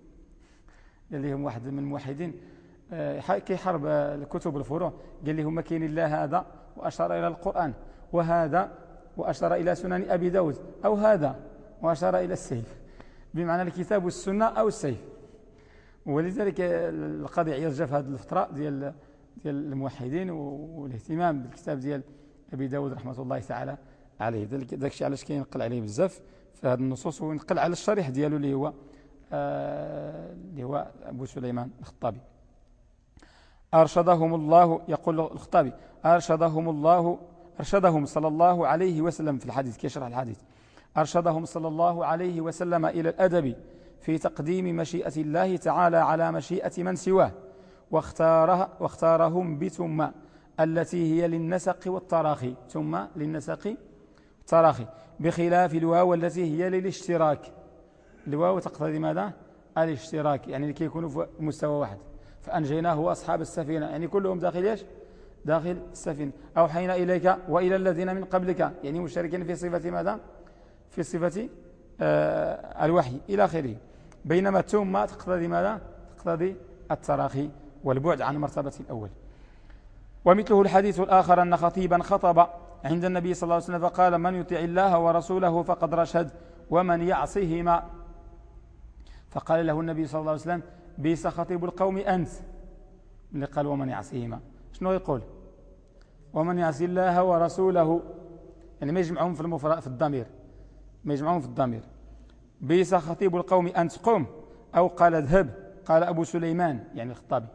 اللي هم واحد من الموحدين. آه، كيحارب الكتب الفروع قال لي هما كاين لا هذا وأشار إلى القرآن وهذا وأشار إلى سنن أبي داود أو هذا وأشار إلى السيف. بمعنى الكتاب والسنة أو السيف. ولذلك القاضي عياض جاء في هذه الفترة ديال ديال الموحدين والاهتمام بالكتاب ديال أبي داود رحمة الله تعالى عليه. ذلك الشيء علاش كينقل عليه بزاف في هذه النصوص وينقل على الشريح ديالو اللي هو آه اللي هو أبو سليمان الخطابي. أرشدهم الله يقول الخطابي أرشدهم الله أرشدهم صلى الله عليه وسلم في الحديث كيشرح الحديث. أرشدهم صلى الله عليه وسلم إلى الأدب في تقديم مشيئة الله تعالى على مشيئة من سواه واختارها واختارهم بثم التي هي للنسق والتراخي. ثم للنسق والتراخي. بخلاف الواو التي هي للاشتراك. الواو تقتضي ماذا؟ الاشتراك يعني لكي يكونوا في مستوى واحد. فأنجيناه أصحاب السفينة يعني كلهم داخل إيش؟ داخل السفينة. أوحينا إليك وإلى الذين من قبلك يعني مشاركين في صفة ماذا؟ في صفة آه الوحي إلى آخره. بينما ثم تقتضي ماذا؟ تقتضي التراخي والبعد عن مرتبة الأول. ومثله الحديث الآخر أن خطيبا خطب عند النبي صلى الله عليه وسلم فقال من يطع الله ورسوله فقد رشد ومن يعصهما فقال له النبي صلى الله عليه وسلم بيس خطيب القوم أنت اللي قال ومن يعصيهما شنو يقول؟ ومن يعصي الله ورسوله يعني ما يجمعهم في المفرد في الضمير. ما يجمعهم في الضمير. بيس خطيب القوم أنت قم أو قال اذهب. قال أبو سليمان يعني الخطابي.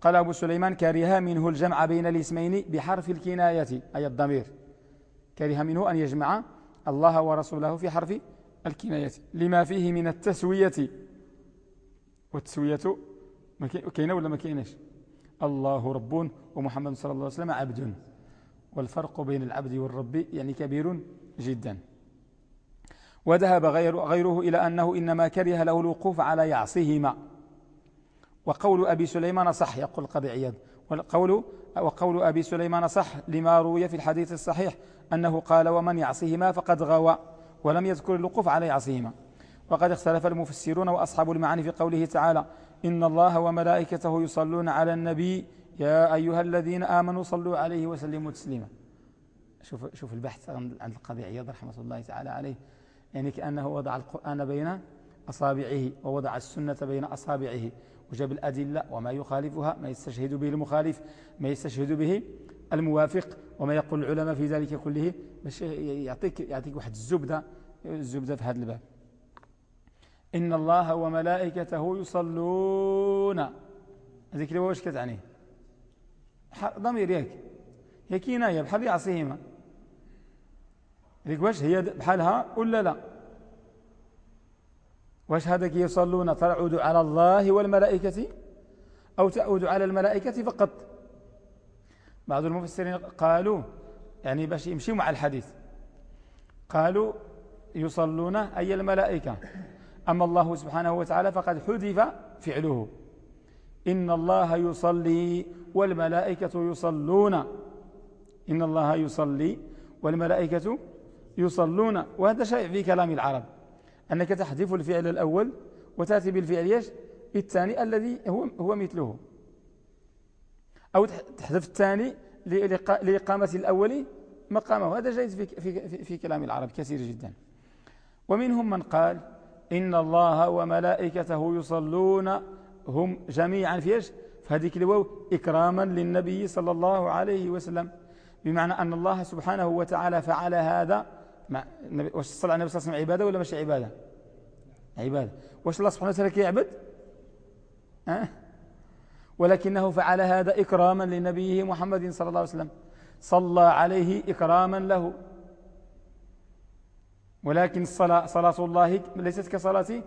قال أبو سليمان كره منه الجمع بين الاسمين بحرف الكناية أي الضمير. كره منه أن يجمع الله ورسوله في حرف الكناية. لما فيه من التسوية. والتسوية كينة ولا ما كينش الله رب ومحمد صلى الله عليه وسلم عبد. والفرق بين العبد والرب يعني كبير جدا. وذهب غير غيره إلى أنه إنما كره له الوقوف على يعصيهما وقول أبي سليمان صح يقول القاضي عياض وقول, وقول أبي سليمان صح لما روي في الحديث الصحيح أنه قال ومن يعصيهما فقد غوى ولم يذكر الوقوف على يعصيهما وقد اختلف المفسرون وأصحاب المعاني في قوله تعالى إن الله وملائكته يصلون على النبي يا أيها الذين آمنوا صلوا عليه وسلموا تسليما. شوف, شوف البحث عن القاضي عياض رحمة الله تعالى عليه. يعني كأنه وضع القرآن بين أصابعه ووضع السنة بين أصابعه. وجاب الأدلة وما يخالفها ما يستشهد به المخالف ما يستشهد به الموافق وما يقول العلماء في ذلك كله. باش يعطيك يعطيك واحد الزبدة الزبدة في هذا الباب. إن الله وملائكته يصلون. هذيك واش كتعني. ضمير ياك. هي كناية بحال يعصيهما. هذيك واش هي بحالها ولا لا؟ واش هذاك يصلون تعود على الله والملائكة أو تعود على الملائكة فقط؟ بعض المفسرين قالوا يعني باش يمشي مع الحديث. قالوا يصلون أي الملائكة. أما الله سبحانه وتعالى فقد حذف فعله. إن الله يصلي والملائكة يصلون. إن الله يصلي والملائكة يصلون وهذا شيء في كلام العرب أنك تحذف الفعل الأول وتأتي بالفعل يش الثاني الذي هو, هو مثله. أو تحذف الثاني لإقامة الأول مقامه. هذا جيد في, في, في, في كلام العرب كثير جدا. ومنهم من قال إن الله وملائكته يصلون هم جميعا في إيش؟ فهذه الواو إكراما للنبي صلى الله عليه وسلم. بمعنى أن الله سبحانه وتعالى فعل هذا واش الصلاة على النبي صلى الله عليه وسلم عبادة ولا مش عبادة؟ عبادة. واش الله سبحانه وتعالى كيعبد؟ أه؟ ولكنه فعل هذا إكراما لنبيه محمد صلى الله عليه وسلم. صلى عليه إكراما له. ولكن الصلاة صلاة الله ليست كصلاة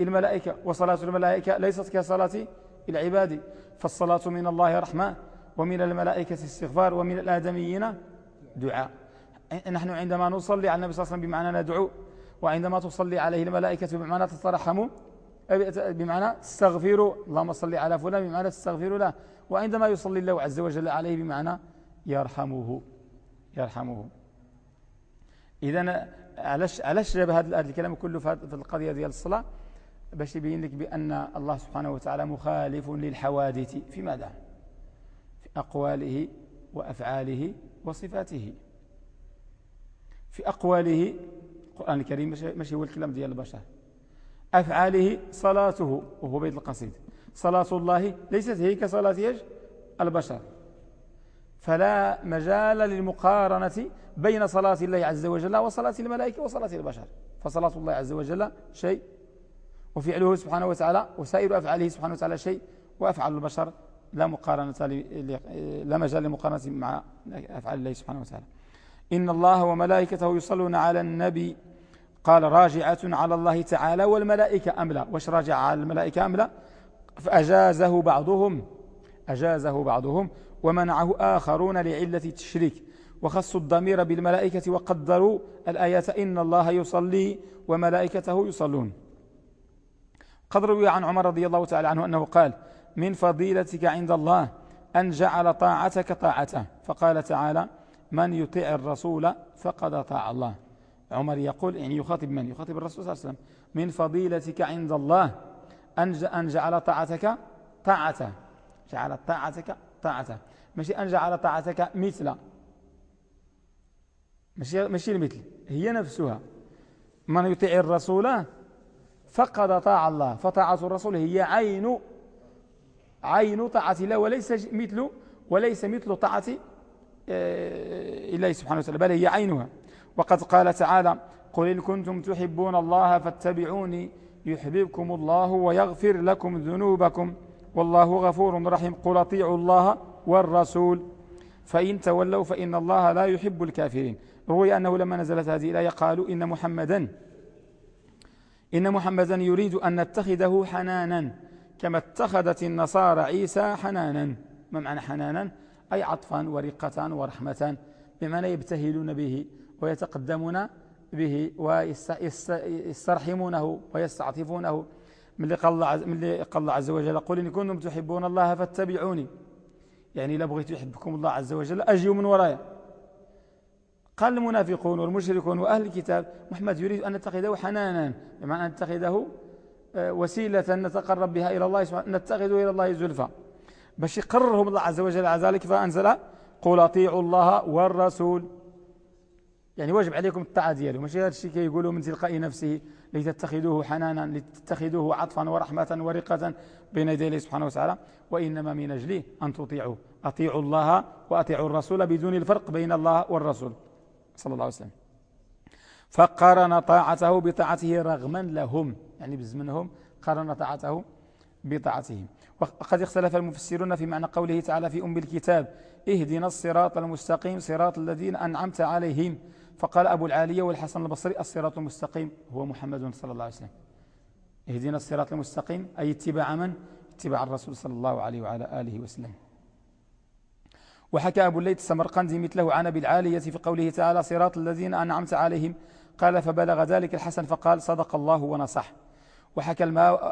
الملائكة وصلاة الملائكة ليست كصلاة العباد. فالصلاة من الله رحمة ومن الملائكة استغفار ومن الآدميين دعاء. نحن عندما نصلي على النبي صلى الله عليه وسلم بمعنى ندعو وعندما تصلي عليه الملائكة بمعنى تترحموا بمعنى تستغفروا اللهم صل على فلان بمعنى تستغفروا له. وعندما يصلي الله عز وجل عليه بمعنى يرحمه يرحمه. إذا علاش علاش جاب هذا الكلام كله في القضية ديال الصلاة؟ باش يبين لك بأن الله سبحانه وتعالى مخالف للحوادث في ماذا؟ في أقواله وأفعاله وصفاته. في أقواله القرآن الكريم ماشي هو الكلام ديال البشر. أفعاله صلاته وهو بيت القصيد. صلاة الله ليست هي كصلاة البشر. فلا مجال للمقارنة بين صلاة الله عز وجل وصلاة الملائكة وصلاة البشر. فصلاة الله عز وجل شيء وفعله سبحانه وتعالى وسائر أفعاله سبحانه وتعالى شيء. وأفعال البشر لا مقارنة لا مجال للمقارنة مع أفعال الله سبحانه وتعالى. إن الله وملائكته يصلون على النبي. قال راجعة على الله تعالى والملائكة أم لا؟ واش راجع على الملائكة أم لا؟ فأجازه بعضهم أجازه بعضهم ومنعه آخرون لعلة التشريك. وخصوا الضمير بالملائكة وقدروا الآية إن الله يصلي وملائكته يصلون. قد روي عن عمر رضي الله تعالى عنه أنه قال من فضيلتك عند الله أن جعل طاعتك طاعته فقال تعالى من يطيع الرسول فقد أطاع الله. عمر يقول يعني يخاطب من؟ يخاطب الرسول صلى الله عليه وسلم. من فضيلتك عند الله. أن جعل طاعتك طاعته جعل طاعتك طاعته ماشي؟ أن جعل طاعتك مثل. ماشي, ماشي المثل. هي نفسها. من يطيع الرسول فقد طاع الله. فطاعة الرسول هي عين عين طاعة الله وليس مثل وليس مثل طاعة آه، الله سبحانه وتعالى. بل هي عينها. وقد قال تعالى قل إن كنتم تحبون الله فاتبعوني يحببكم الله ويغفر لكم ذنوبكم والله غفور رحيم. قل أطيعوا الله والرسول. فإن تولوا فإن الله لا يحب الكافرين. روي أنه لما نزلت هذه الآية قالوا إن محمدا إن محمدا يريد أن نتخذه حنانا كما اتخذت النصارى عيسى حنانا. ما معنى حنانا؟ أي عطفا ورقة ورحمة بمعنى يبتهلون به ويتقدمون به ويسترحمونه ويستعطفونه. من اللي قال الله عز وجل قل إن كنتم تحبون الله فاتبعوني. يعني لا بغيت يحبكم الله عز وجل أجيوا من ورايا. قال المنافقون والمشركون وأهل الكتاب محمد يريد أن نتخذه حنانا. بمعنى أن نتخذه آه، وسيلة نتقرب بها إلى الله سبحانه نتخذه إلى الله زلفى. باش يقررهم الله عز وجل على ذلك فأنزل قل اطيعوا الله والرسول. يعني واجب عليكم الطاعة دياله ماشي هذا الشيء كيقولوا من تلقاء نفسه لتتخذوه حنانا لتتخذوه عطفا ورحمة ورقة بين يدي الله سبحانه وتعالى. وإنما من أجله أن تطيعوا. أطيعوا الله وأطيعوا الرسول بدون الفرق بين الله والرسول. صلى الله عليه وسلم. فقارن طاعته بطاعته رغما لهم. يعني بزمنهم قارن طاعته بطاعتهم. وقد اختلف المفسرون في معنى قوله تعالى في أم الكتاب اهدنا الصراط المستقيم صراط الذين أنعمت عليهم. فقال أبو العالية والحسن البصري الصراط المستقيم هو محمد صلى الله عليه وسلم. اهدنا الصراط المستقيم أي اتباع من؟ اتباع الرسول صلى الله عليه وعلى آله وسلم. وحكى أبو الليث السمرقندي مثله عن أبي العالية في قوله تعالى صراط الذين أنعمت عليهم. قال فبلغ ذلك الحسن فقال صدق الله ونصح. وحكى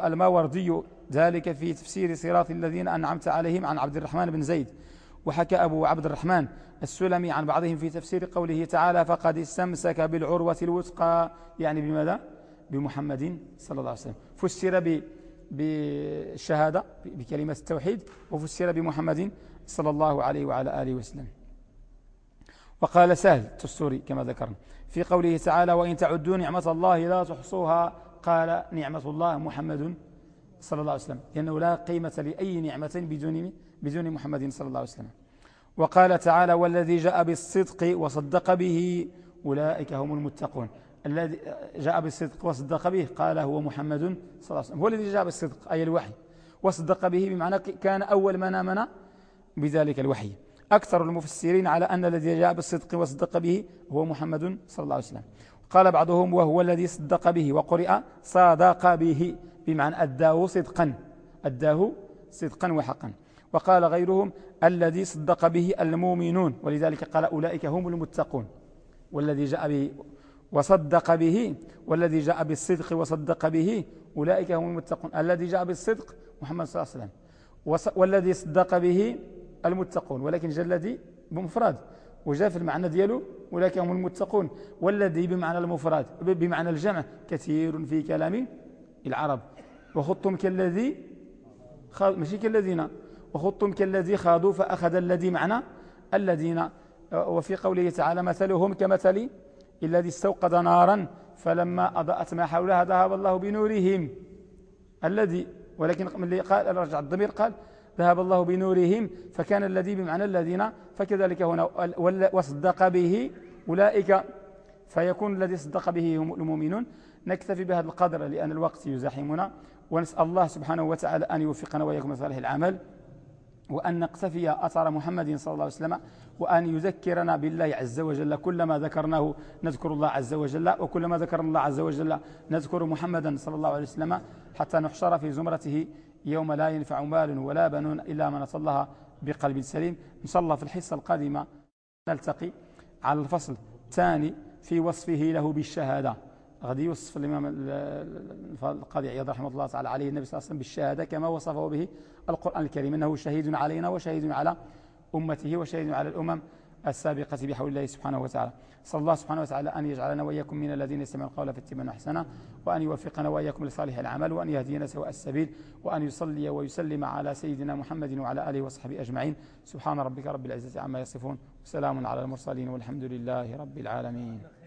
الماوردي ذلك في تفسير صراط الذين أنعمت عليهم عن عبد الرحمن بن زيد. وحكى أبو عبد الرحمن السلمي عن بعضهم في تفسير قوله تعالى فقد استمسك بالعروة الوثقى يعني بماذا؟ بمحمد صلى الله عليه وسلم. فسر بالشهادة بكلمة التوحيد وفسر بمحمد صلى الله عليه وعلى آله وسلم. وقال سهل تستوري كما ذكرنا في قوله تعالى وإن تعدوا نعمة الله لا تحصوها قال نعمة الله محمد صلى الله عليه وسلم. لأنه لا قيمة لأي نعمة بدون بدون محمد صلى الله عليه وسلم. وقال تعالى والذي جاء بالصدق وصدق به أولئك هم المتقون. الذي جاء بالصدق وصدق به قال هو محمد صلى الله عليه وسلم. هو الذي جاء بالصدق أي الوحي. وصدق به بمعنى كان أول من آمن بذلك الوحي. أكثر المفسرين على أن الذي جاء بالصدق وصدق به هو محمد صلى الله عليه وسلم. قال بعضهم وهو الذي صدق به وقرئ صادق به بمعنى أداه صدقا أداه صدقا وحقا. وقال غيرهم الذي صدق به المؤمنون ولذلك قال أولئك هم المتقون. والذي جاء به وصدق به والذي جاء بالصدق وصدق به أولئك هم المتقون. الذي جاء بالصدق محمد صلى الله عليه وسلم. والذي صدق به المتقون ولكن الذي بمفرد. وجاء في المعنى دياله أولئك هم المتقون. والذي بمعنى المفرد بمعنى الجمع كثير في كلام العرب. وخطهم كالذي ماشي كالذين. وخطهم كالذي خاضوا فأخذ الذي معنى الذين. وفي قوله تعالى مثلهم كمثل الذي استوقد نارا فلما أضاءت ما حولها ذهب الله بنورهم. الذي ولكن من اللي قال رجع الضمير قال ذهب الله بنورهم فكان الذي بمعنى الذين فكذلك هنا وصدق به أولئك فيكون الذي صدق به هم المؤمنون. نكتفي بهذا القدر لأن الوقت يزاحمنا. ونسأل الله سبحانه وتعالى أن يوفقنا وإياكم لصالح العمل وأن نقتفي أثر محمد صلى الله عليه وسلم وأن يذكرنا بالله عز وجل كلما ذكرناه. نذكر الله عز وجل وكلما ذكرنا الله عز وجل نذكر محمدا صلى الله عليه وسلم حتى نحشر في زمرته يوم لا ينفع مال ولا بنون إلا من أتى بقلب سليم. إن شاء الله في الحصة القادمة. نلتقي على الفصل الثاني في وصفه له بالشهادة. غادي يوصف الإمام القاضي عياض رحمه الله تعالى عليه النبي صلى الله عليه وسلم بالشهادة كما وصفه به القرآن الكريم أنه شهيد علينا وشهيد على أمته وشهيد على الأمم. السابقة بحول الله سبحانه وتعالى. صلى الله سبحانه وتعالى أن يجعلنا وإياكم من الذين يستمعون القول فاتبعون أحسنه وأن يوفقنا وإياكم لصالح العمل وأن يهدينا سواء السبيل وأن يصلي ويسلم على سيدنا محمد وعلى آله وصحبه أجمعين. سبحان ربك رب العزة عما يصفون وسلام على المرسلين والحمد لله رب العالمين.